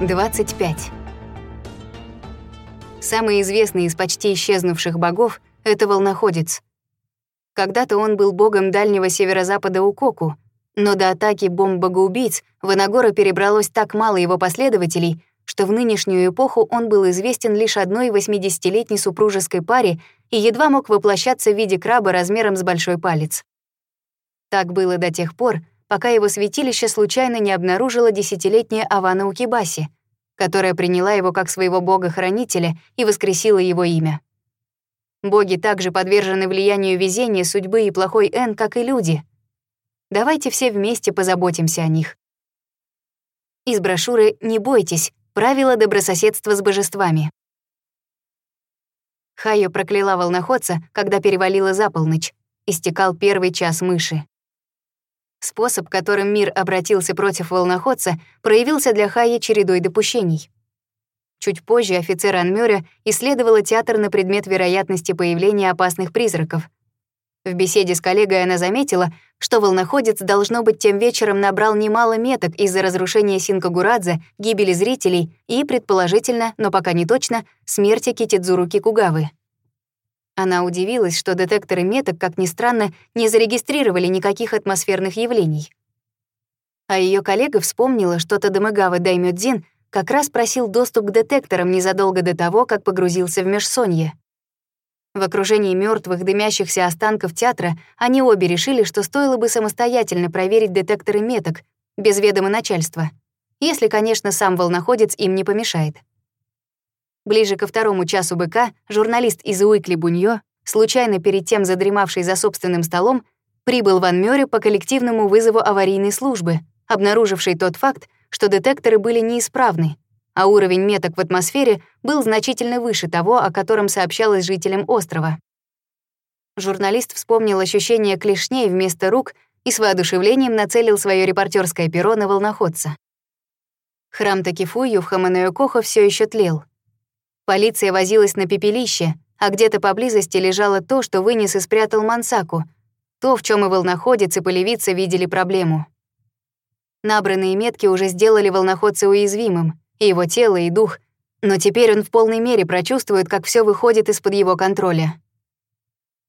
25. Самый известный из почти исчезнувших богов — это волноходец. Когда-то он был богом дальнего северо-запада Укоку, но до атаки бомб-богоубийц в Инагора перебралось так мало его последователей, что в нынешнюю эпоху он был известен лишь одной 80-летней супружеской паре и едва мог воплощаться в виде краба размером с большой палец. Так было до тех пор, пока его святилище случайно не обнаружила десятилетняя Авана Укибаси, которая приняла его как своего бога-хранителя и воскресила его имя. Боги также подвержены влиянию везения, судьбы и плохой Н, как и люди. Давайте все вместе позаботимся о них. Из брошюры «Не бойтесь. Правила добрососедства с божествами». Хайо прокляла волноходца, когда перевалила за полночь. Истекал первый час мыши. Способ, которым мир обратился против волноходца, проявился для Хаи чередой допущений. Чуть позже офицер Анмюра исследовала театр на предмет вероятности появления опасных призраков. В беседе с коллегой она заметила, что волноходец, должно быть, тем вечером набрал немало меток из-за разрушения Синкагурадзе, гибели зрителей и, предположительно, но пока не точно, смерти Китидзуру Кикугавы. Она удивилась, что детекторы меток, как ни странно, не зарегистрировали никаких атмосферных явлений. А ее коллега вспомнила, что Тадамагава Даймёдзин как раз просил доступ к детекторам незадолго до того, как погрузился в межсонье. В окружении мертвых дымящихся останков театра они обе решили, что стоило бы самостоятельно проверить детекторы меток, без ведома начальства, если, конечно, сам волноходец им не помешает. Ближе ко второму часу быка журналист из Уикли Буньо, случайно перед тем задремавший за собственным столом, прибыл в Анмёре по коллективному вызову аварийной службы, обнаруживший тот факт, что детекторы были неисправны, а уровень меток в атмосфере был значительно выше того, о котором сообщалось жителям острова. Журналист вспомнил ощущение клешней вместо рук и с воодушевлением нацелил свое репортерское перо на волноходца. Храм Такифую в Хаманеокохо все еще тлел — Полиция возилась на пепелище, а где-то поблизости лежало то, что вынес и спрятал Мансаку. То, в чем и волноходец, и полевица видели проблему. Набранные метки уже сделали волноходца уязвимым, и его тело, и дух, но теперь он в полной мере прочувствует, как все выходит из-под его контроля.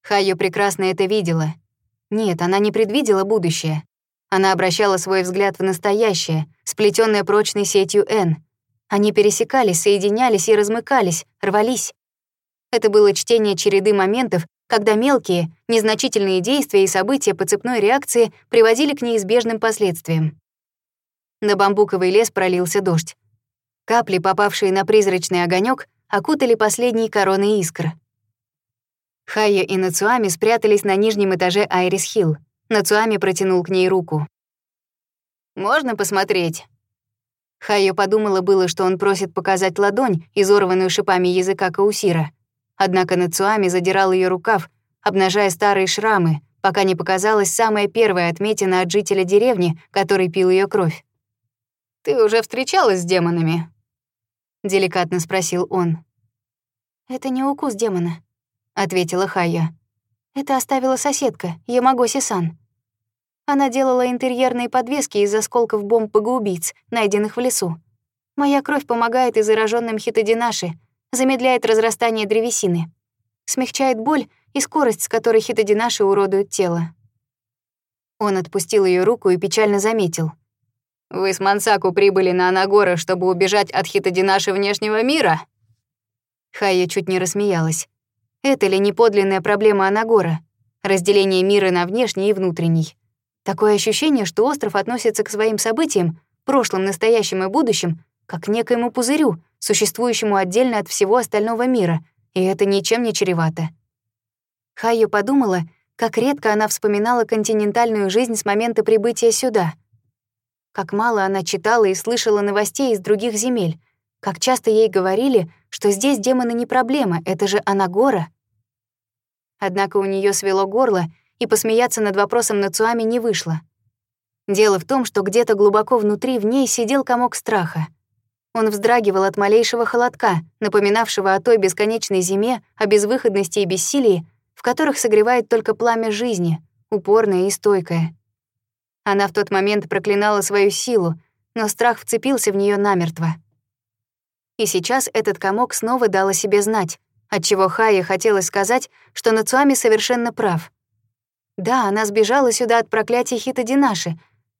Хайо прекрасно это видела. Нет, она не предвидела будущее. Она обращала свой взгляд в настоящее, сплетенное прочной сетью «Н», они пересекались, соединялись и размыкались, рвались. Это было чтение череды моментов, когда мелкие, незначительные действия и события по цепной реакции приводили к неизбежным последствиям. На бамбуковый лес пролился дождь. Капли, попавшие на призрачный огонек, окутали последние короны искр. Хайя и Нацуами спрятались на нижнем этаже Айрис Хилл. Нацуами протянул к ней руку. «Можно посмотреть?» Хайо подумала было, что он просит показать ладонь, изорванную шипами языка Каусира. Однако Нацуами задирал ее рукав, обнажая старые шрамы, пока не показалась самая первая отметина от жителя деревни, который пил ее кровь. «Ты уже встречалась с демонами?» — деликатно спросил он. «Это не укус демона», — ответила Хайя. «Это оставила соседка, Ямагоси-сан. Она делала интерьерные подвески из осколков бомб богоубийц, найденных в лесу. Моя кровь помогает и зараженным хитодинаши, замедляет разрастание древесины, смягчает боль и скорость, с которой хитодинаши уродуют тело. Он отпустил ее руку и печально заметил. «Вы с Мансаку прибыли на Анагора, чтобы убежать от хитодинаши внешнего мира?» Хая чуть не рассмеялась. «Это ли не подлинная проблема Анагора? Разделение мира на внешний и внутренний?» Такое ощущение, что остров относится к своим событиям, прошлым, настоящим и будущим, как к некоему пузырю, существующему отдельно от всего остального мира, и это ничем не чревато. Хайо подумала, как редко она вспоминала континентальную жизнь с момента прибытия сюда, как мало она читала и слышала новостей из других земель, как часто ей говорили, что здесь демоны не проблема, это же Анагора. Однако у нее свело горло — и посмеяться над вопросом Нацуами не вышло. Дело в том, что где-то глубоко внутри в ней сидел комок страха. Он вздрагивал от малейшего холодка, напоминавшего о той бесконечной зиме, о безвыходности и бессилии, в которых согревает только пламя жизни, упорное и стойкое. Она в тот момент проклинала свою силу, но страх вцепился в нее намертво. И сейчас этот комок снова дал о себе знать, отчего Хае хотелось сказать, что Нацуами совершенно прав — да, она сбежала сюда от проклятия Хита Динаши.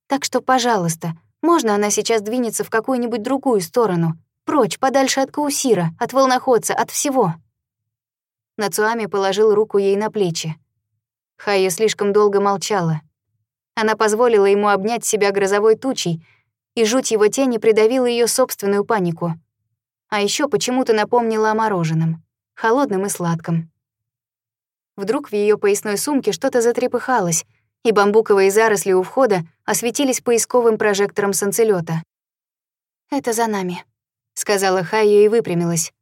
Так что, пожалуйста, можно она сейчас двинется в какую-нибудь другую сторону? Прочь, подальше от Каусира, от волноходца, от всего. Нацуами положил руку ей на плечи. Хая слишком долго молчала. Она позволила ему обнять себя грозовой тучей, и жуть его тени придавила ее собственную панику. А еще почему-то напомнила о мороженом, холодном и сладком. Вдруг в ее поясной сумке что-то затрепыхалось, и бамбуковые заросли у входа осветились поисковым прожектором санцелета. «Это за нами», — сказала Хайя и выпрямилась.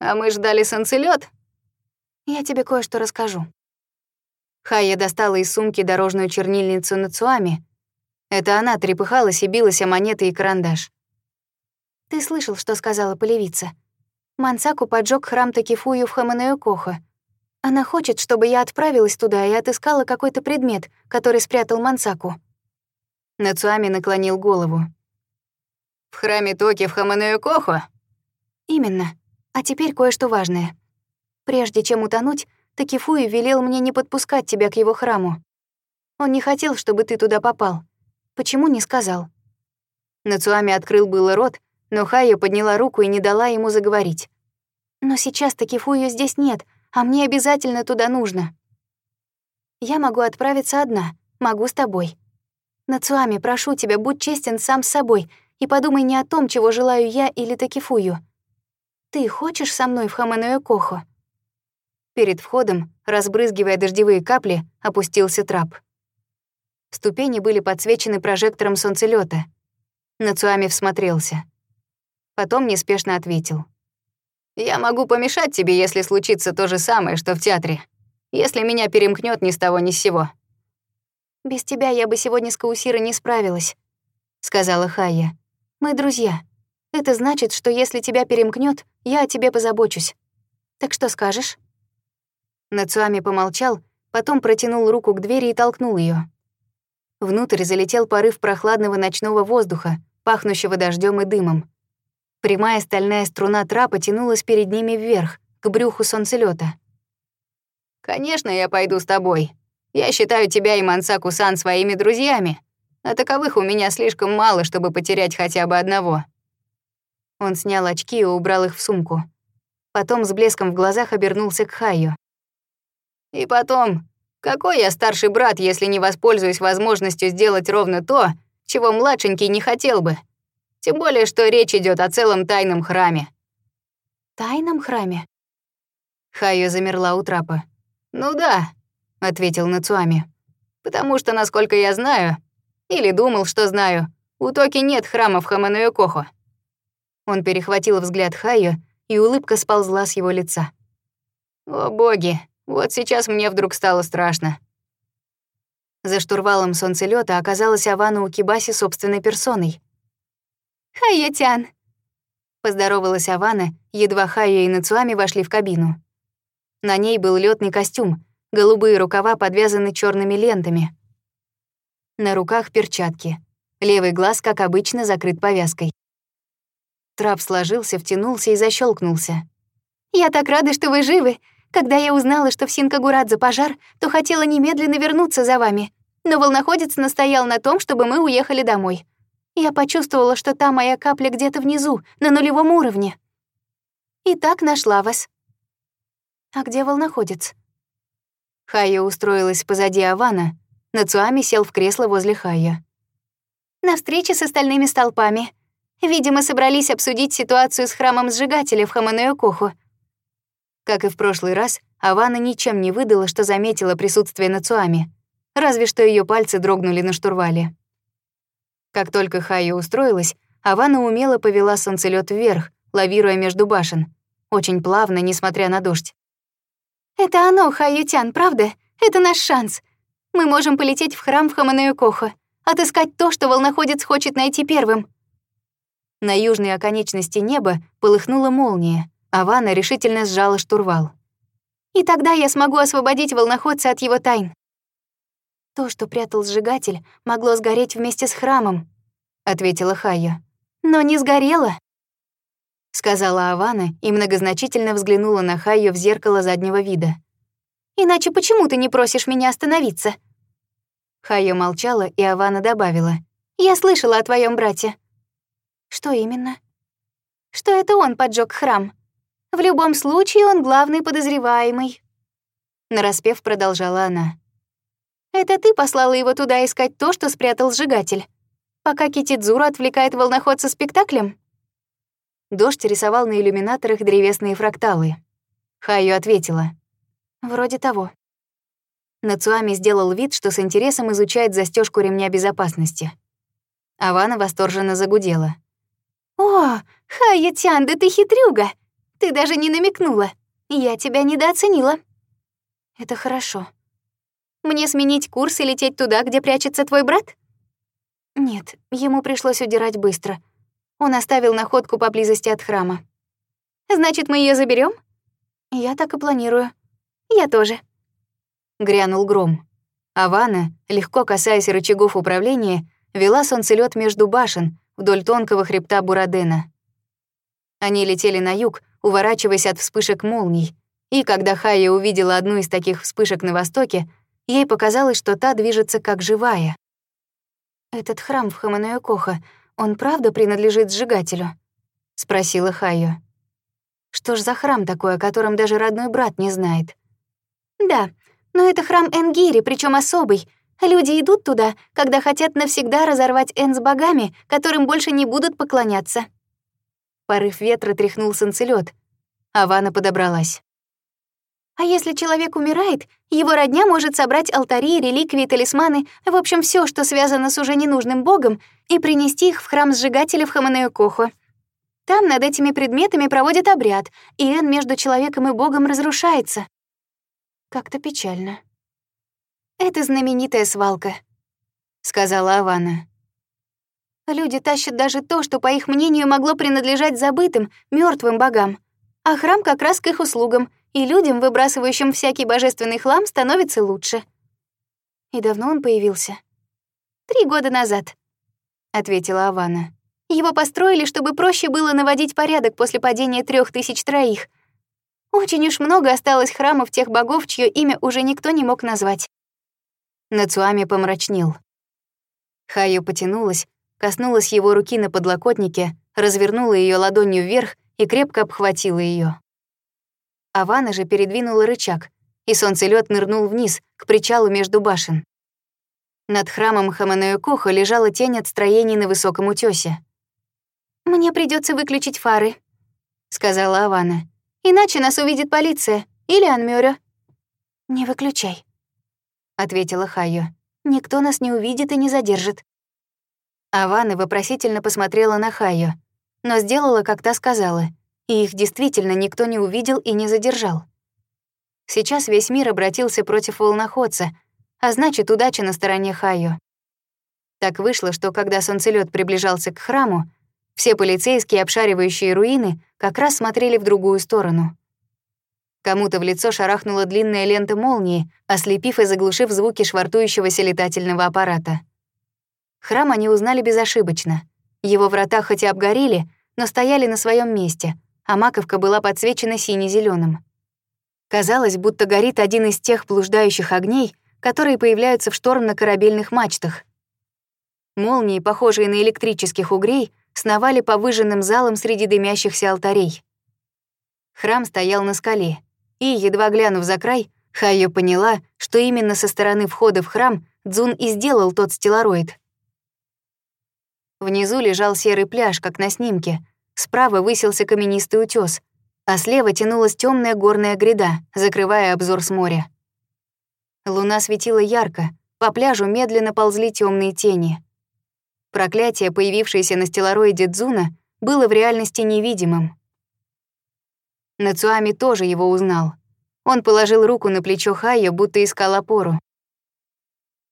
«А мы ждали санцелет? «Я тебе кое-что расскажу». Хайя достала из сумки дорожную чернильницу на цуами. Это она трепыхалась и билась о монеты и карандаш. «Ты слышал, что сказала полевица? Мансаку поджег храм Такифую в Хаманеокохо, она хочет, чтобы я отправилась туда и отыскала какой-то предмет, который спрятал Мансаку. Нацуами наклонил голову. «В храме Токи в Хаманеокохо?» «Именно. А теперь кое-что важное. Прежде чем утонуть, Такифуи велел мне не подпускать тебя к его храму. Он не хотел, чтобы ты туда попал. Почему не сказал?» Нацуами открыл было рот, но Хайя подняла руку и не дала ему заговорить. «Но сейчас Такифуи здесь нет», а мне обязательно туда нужно. Я могу отправиться одна, могу с тобой. Нацуами, прошу тебя, будь честен сам с собой и подумай не о том, чего желаю я или Такифую. Ты хочешь со мной в Хамэнуэкохо?» Перед входом, разбрызгивая дождевые капли, опустился трап. Ступени были подсвечены прожектором солнцелета. Нацуами всмотрелся. Потом неспешно ответил — я могу помешать тебе, если случится то же самое, что в театре. Если меня перемкнет ни с того ни с сего. «Без тебя я бы сегодня с Каусирой не справилась», — сказала Хая. «Мы друзья. Это значит, что если тебя перемкнет, я о тебе позабочусь. Так что скажешь?» Нацуами помолчал, потом протянул руку к двери и толкнул ее. Внутрь залетел порыв прохладного ночного воздуха, пахнущего дождем и дымом. Прямая стальная струна трапа тянулась перед ними вверх, к брюху солнцелета. «Конечно, я пойду с тобой. Я считаю тебя и Мансаку Сан своими друзьями, а таковых у меня слишком мало, чтобы потерять хотя бы одного». Он снял очки и убрал их в сумку. Потом с блеском в глазах обернулся к Хаю. «И потом, какой я старший брат, если не воспользуюсь возможностью сделать ровно то, чего младшенький не хотел бы?» Тем более, что речь идет о целом тайном храме». «Тайном храме?» Хайо замерла у трапа. «Ну да», — ответил Нацуами. «Потому что, насколько я знаю, или думал, что знаю, у Токи нет храма в Хамануэкохо». Он перехватил взгляд Хайо, и улыбка сползла с его лица. «О боги, вот сейчас мне вдруг стало страшно». За штурвалом солнцелета оказалась Авана Укибаси собственной персоной. «Хайя-тян!» Поздоровалась Авана, едва Хайя и Нацуами вошли в кабину. На ней был летный костюм, голубые рукава подвязаны черными лентами. На руках перчатки. Левый глаз, как обычно, закрыт повязкой. Трап сложился, втянулся и защелкнулся. «Я так рада, что вы живы! Когда я узнала, что в Синкагурадзе пожар, то хотела немедленно вернуться за вами. Но волноходец настоял на том, чтобы мы уехали домой. Я почувствовала, что та моя капля где-то внизу, на нулевом уровне. И так нашла вас. А где волноходец? Хая устроилась позади Авана. Нацуами сел в кресло возле Хая. На встрече с остальными столпами. Видимо, собрались обсудить ситуацию с храмом сжигателя в Хамануэкоху. Как и в прошлый раз, Авана ничем не выдала, что заметила присутствие Нацуами. Разве что ее пальцы дрогнули на штурвале. Как только Хайя устроилась, Авана умело повела солнцелёт вверх, лавируя между башен. Очень плавно, несмотря на дождь. «Это оно, Хаютян, правда? Это наш шанс. Мы можем полететь в храм в Хаманаюкоха, отыскать то, что волноходец хочет найти первым». На южной оконечности неба полыхнула молния. Авана решительно сжала штурвал. «И тогда я смогу освободить волноходца от его тайн». «То, что прятал сжигатель, могло сгореть вместе с храмом», — ответила Хайя. «Но не сгорело», — сказала Авана и многозначительно взглянула на Хайю в зеркало заднего вида. «Иначе почему ты не просишь меня остановиться?» Хайо молчала, и Авана добавила. «Я слышала о твоем брате». «Что именно?» «Что это он поджег храм. В любом случае он главный подозреваемый». Нараспев продолжала она. «Это ты послала его туда искать то, что спрятал сжигатель, пока Китидзура отвлекает волноход волноходца спектаклем?» Дождь рисовал на иллюминаторах древесные фракталы. Хаю ответила. «Вроде того». Нацуами сделал вид, что с интересом изучает застежку ремня безопасности. Авана восторженно загудела. «О, Хайя Тянда, ты хитрюга! Ты даже не намекнула! Я тебя недооценила!» «Это хорошо», мне сменить курс и лететь туда, где прячется твой брат? Нет, ему пришлось удирать быстро. Он оставил находку поблизости от храма. Значит, мы ее заберем? Я так и планирую. Я тоже. Грянул гром. Авана, легко касаясь рычагов управления, вела солнцелет между башен вдоль тонкого хребта Бурадена. Они летели на юг, уворачиваясь от вспышек молний, и когда Хая увидела одну из таких вспышек на востоке, Ей показалось, что та движется как живая. «Этот храм в Хамануэкоха, он правда принадлежит сжигателю?» — спросила Хайо. «Что ж за храм такой, о котором даже родной брат не знает?» «Да, но это храм Энгири, причем особый. Люди идут туда, когда хотят навсегда разорвать Эн с богами, которым больше не будут поклоняться». Порыв ветра тряхнул санцелёт. Авана подобралась. А если человек умирает, его родня может собрать алтари, реликвии, талисманы, в общем, все, что связано с уже ненужным богом, и принести их в храм сжигателя в Хаманеокохо. Там над этими предметами проводят обряд, и Эн между человеком и богом разрушается. Как-то печально. «Это знаменитая свалка», — сказала Авана. «Люди тащат даже то, что, по их мнению, могло принадлежать забытым, мертвым богам, а храм как раз к их услугам — и людям, выбрасывающим всякий божественный хлам, становится лучше. И давно он появился? Три года назад, — ответила Авана. Его построили, чтобы проще было наводить порядок после падения трех тысяч троих. Очень уж много осталось храмов тех богов, чье имя уже никто не мог назвать. Нацуами помрачнел. Хаю потянулась, коснулась его руки на подлокотнике, развернула ее ладонью вверх и крепко обхватила ее. Авана же передвинула рычаг, и солнцелёт нырнул вниз, к причалу между башен. Над храмом Хаманеокохо лежала тень от строений на высоком утёсе. «Мне придётся выключить фары», — сказала Авана. «Иначе нас увидит полиция или Анмёрё». «Не выключай», — ответила Хайо. «Никто нас не увидит и не задержит». Авана вопросительно посмотрела на Хайо, но сделала, как та сказала — и их действительно никто не увидел и не задержал. Сейчас весь мир обратился против волноходца, а значит, удача на стороне Хайо. Так вышло, что когда солнцелёт приближался к храму, все полицейские, обшаривающие руины, как раз смотрели в другую сторону. Кому-то в лицо шарахнула длинная лента молнии, ослепив и заглушив звуки швартующегося летательного аппарата. Храм они узнали безошибочно. Его врата хоть и обгорели, но стояли на своем месте — а маковка была подсвечена сине-зеленым. Казалось, будто горит один из тех блуждающих огней, которые появляются в шторм на корабельных мачтах. Молнии, похожие на электрических угрей, сновали по выжженным залам среди дымящихся алтарей. Храм стоял на скале, и, едва глянув за край, Хайо поняла, что именно со стороны входа в храм Дзун и сделал тот стеллароид. Внизу лежал серый пляж, как на снимке, Справа высился каменистый утес, а слева тянулась темная горная гряда, закрывая обзор с моря. Луна светила ярко, по пляжу медленно ползли темные тени. Проклятие, появившееся на стеллароиде Дзуна, было в реальности невидимым. Нацуами тоже его узнал. Он положил руку на плечо Хайо, будто искал опору.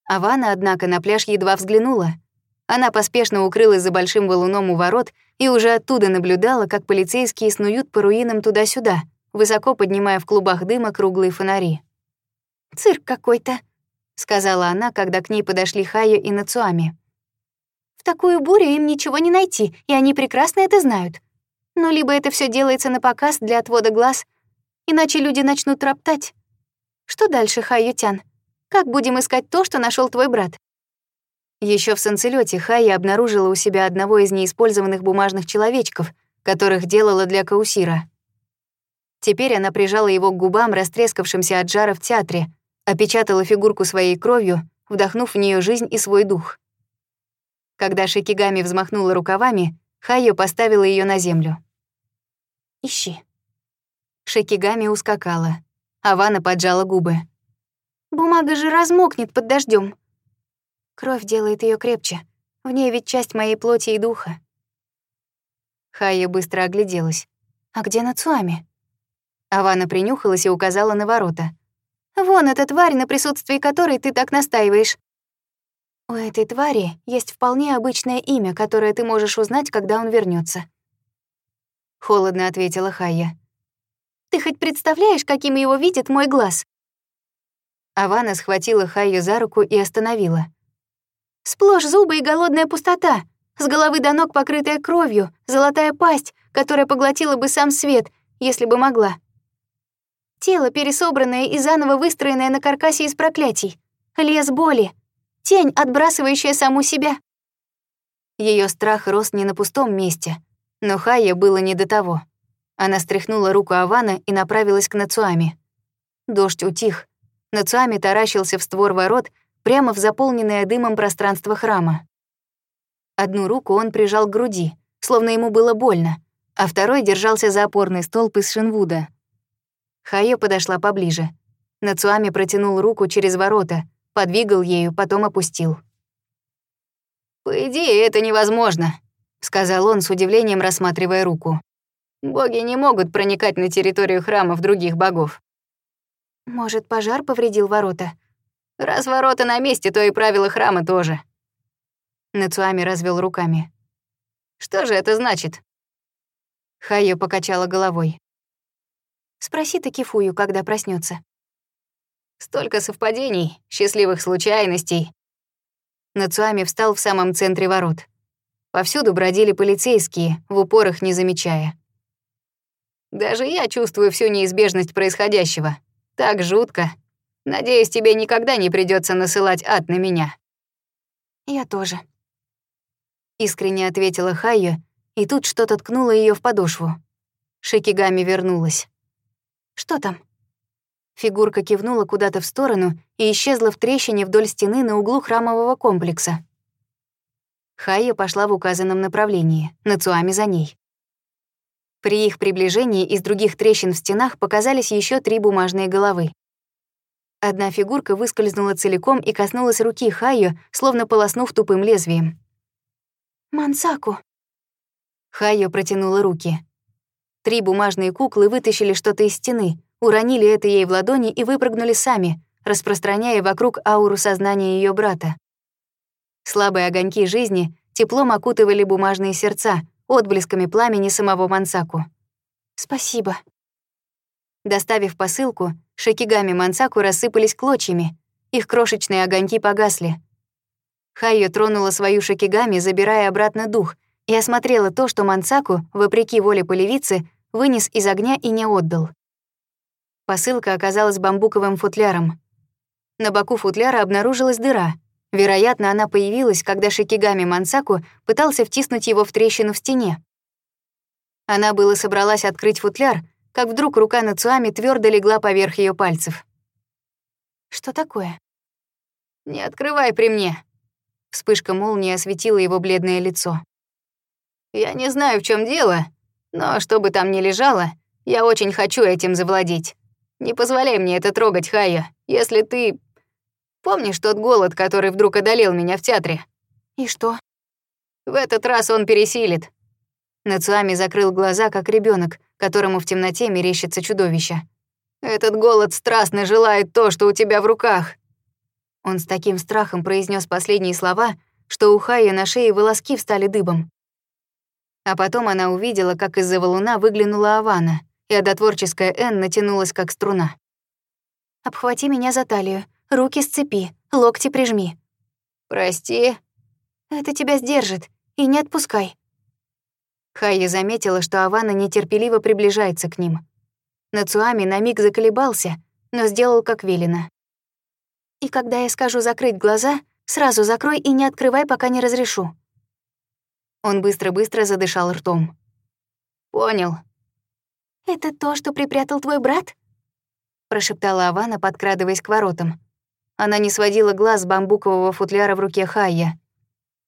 Авана, однако, на пляж едва взглянула — она поспешно укрылась за большим валуном у ворот и уже оттуда наблюдала, как полицейские снуют по руинам туда-сюда, высоко поднимая в клубах дыма круглые фонари. «Цирк какой-то», — сказала она, когда к ней подошли Хайо и Нацуами. «В такую бурю им ничего не найти, и они прекрасно это знают. Но либо это все делается на показ для отвода глаз, иначе люди начнут роптать. Что дальше, Хайо-тян? Как будем искать то, что нашел твой брат?» Еще в санцелете Хайя обнаружила у себя одного из неиспользованных бумажных человечков, которых делала для Каусира. Теперь она прижала его к губам, растрескавшимся от жара в театре, опечатала фигурку своей кровью, вдохнув в нее жизнь и свой дух. Когда Шикигами взмахнула рукавами, Хайо поставила ее на землю. «Ищи». Шикигами ускакала. Авана поджала губы. «Бумага же размокнет под дождем. Кровь делает ее крепче. В ней ведь часть моей плоти и духа. Хая быстро огляделась. «А где Нацуами?» Авана принюхалась и указала на ворота. «Вон эта тварь, на присутствии которой ты так настаиваешь». «У этой твари есть вполне обычное имя, которое ты можешь узнать, когда он вернется. Холодно ответила Хая. «Ты хоть представляешь, каким его видит мой глаз?» Авана схватила Хаю за руку и остановила. Сплошь зубы и голодная пустота, с головы до ног покрытая кровью, золотая пасть, которая поглотила бы сам свет, если бы могла. Тело, пересобранное и заново выстроенное на каркасе из проклятий. Лес боли. Тень, отбрасывающая саму себя. Ее страх рос не на пустом месте, но Хая было не до того. Она стряхнула руку Авана и направилась к Нацуами. Дождь утих. Нацуами таращился в створ ворот, прямо в заполненное дымом пространство храма. Одну руку он прижал к груди, словно ему было больно, а второй держался за опорный столб из шинвуда. Хайо подошла поближе. Нацуами протянул руку через ворота, подвигал ею, потом опустил. «По идее, это невозможно», — сказал он с удивлением, рассматривая руку. «Боги не могут проникать на территорию храмов других богов». «Может, пожар повредил ворота?» Раз ворота на месте, то и правила храма тоже. Нацуами развел руками. Что же это значит? Хайо покачала головой. Спроси Такифую, когда проснется. Столько совпадений, счастливых случайностей. Нацуами встал в самом центре ворот. Повсюду бродили полицейские, в упорах не замечая. Даже я чувствую всю неизбежность происходящего. Так жутко. Надеюсь, тебе никогда не придется насылать ад на меня». «Я тоже», — искренне ответила Хайо, и тут что-то ткнуло ее в подошву. Шикигами вернулась. «Что там?» Фигурка кивнула куда-то в сторону и исчезла в трещине вдоль стены на углу храмового комплекса. Хайя пошла в указанном направлении, Нацуами за ней. При их приближении из других трещин в стенах показались еще три бумажные головы. Одна фигурка выскользнула целиком и коснулась руки Хайо, словно полоснув тупым лезвием. «Мансаку!» Хайо протянула руки. Три бумажные куклы вытащили что-то из стены, уронили это ей в ладони и выпрыгнули сами, распространяя вокруг ауру сознания ее брата. Слабые огоньки жизни теплом окутывали бумажные сердца, отблесками пламени самого Мансаку. «Спасибо», Доставив посылку, шакигами Мансаку рассыпались клочьями, их крошечные огоньки погасли. Хайо тронула свою шакигами, забирая обратно дух, и осмотрела то, что Мансаку, вопреки воле полевицы, вынес из огня и не отдал. Посылка оказалась бамбуковым футляром. На боку футляра обнаружилась дыра. Вероятно, она появилась, когда шикигами Мансаку пытался втиснуть его в трещину в стене. Она было собралась открыть футляр — как вдруг рука Нацуами твердо легла поверх ее пальцев. «Что такое?» «Не открывай при мне!» Вспышка молнии осветила его бледное лицо. «Я не знаю, в чем дело, но что бы там ни лежало, я очень хочу этим завладеть. Не позволяй мне это трогать, Хая, если ты... Помнишь тот голод, который вдруг одолел меня в театре?» «И что?» «В этот раз он пересилит». Нацуами закрыл глаза, как ребенок, которому в темноте мерещится чудовище. «Этот голод страстно желает то, что у тебя в руках!» Он с таким страхом произнес последние слова, что у Хая на шее волоски встали дыбом. А потом она увидела, как из-за валуна выглянула Авана, и одотворческая Энн натянулась, как струна. «Обхвати меня за талию, руки сцепи, локти прижми». «Прости». «Это тебя сдержит, и не отпускай», Хайя заметила, что Авана нетерпеливо приближается к ним. Нацуами на миг заколебался, но сделал как велено. «И когда я скажу закрыть глаза, сразу закрой и не открывай, пока не разрешу». Он быстро-быстро задышал ртом. «Понял». «Это то, что припрятал твой брат?» прошептала Авана, подкрадываясь к воротам. Она не сводила глаз с бамбукового футляра в руке Хайя.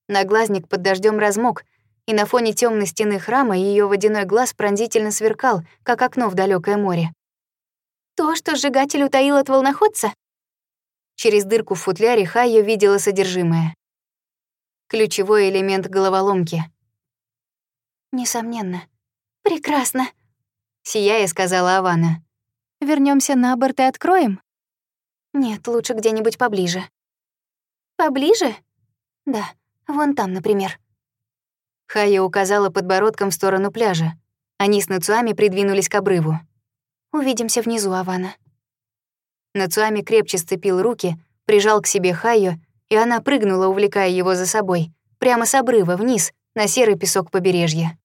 Наглазник под дождем размок — и на фоне темной стены храма ее водяной глаз пронзительно сверкал, как окно в далекое море. «То, что сжигатель утаил от волноходца?» Через дырку в футляре Хайя видела содержимое. Ключевой элемент головоломки. «Несомненно. Прекрасно», — сияя сказала Авана. Вернемся на борт и откроем?» «Нет, лучше где-нибудь поближе». «Поближе?» «Да, вон там, например». Хая указала подбородком в сторону пляжа. Они с Нацуами придвинулись к обрыву. «Увидимся внизу, Авана». Нацуами крепче сцепил руки, прижал к себе Хайо, и она прыгнула, увлекая его за собой, прямо с обрыва вниз, на серый песок побережья.